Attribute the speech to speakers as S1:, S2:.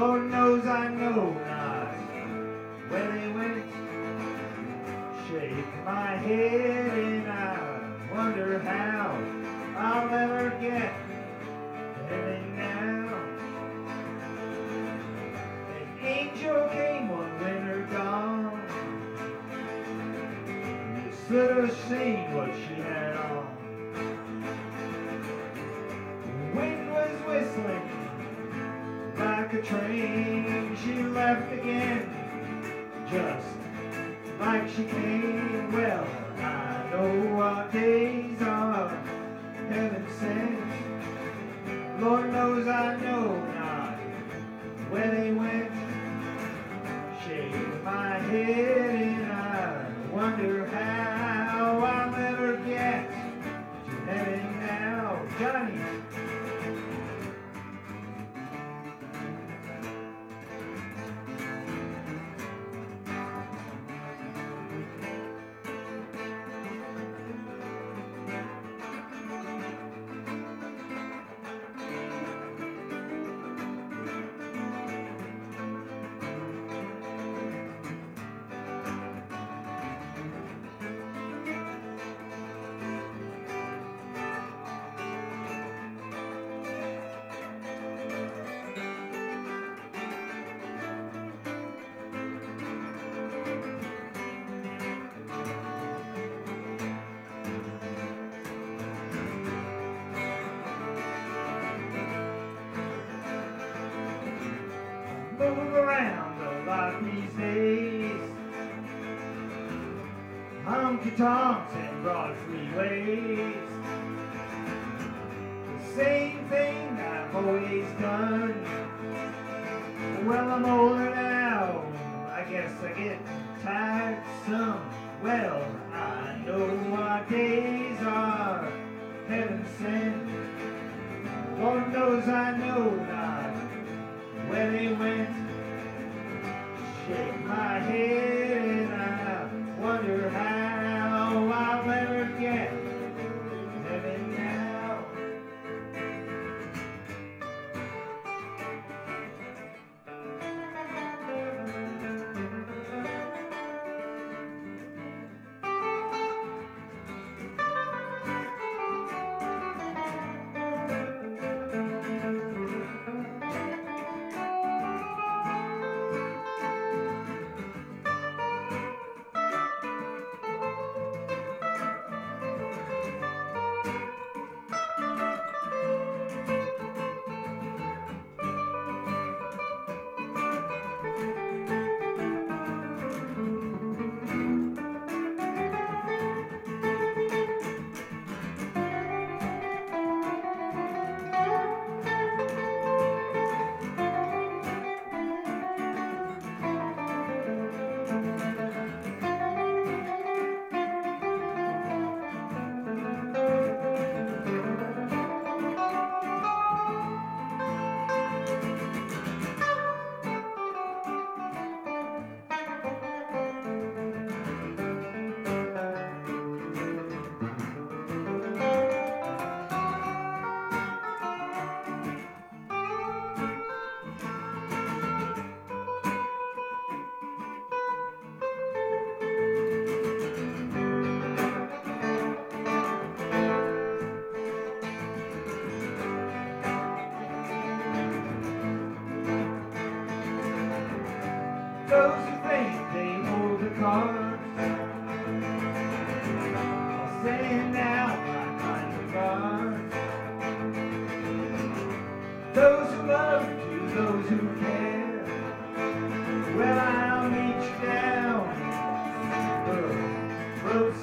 S1: Lord knows I know not where they went. Shake my head and I wonder how I'll ever get to heaven now. An angel came one winter dawn. You should have seen what she had on. The like a train. She left again, just like she came. Well, I know what days days. Honky tonks and broad freeways. The same thing I've always done. Well, I'm older now. I guess I get tired some. Well, I know what days are heaven sent. Lord knows I know not where they went. Shake my head Those who love you, to those who care. Well, I'll meet you down. Well, Roads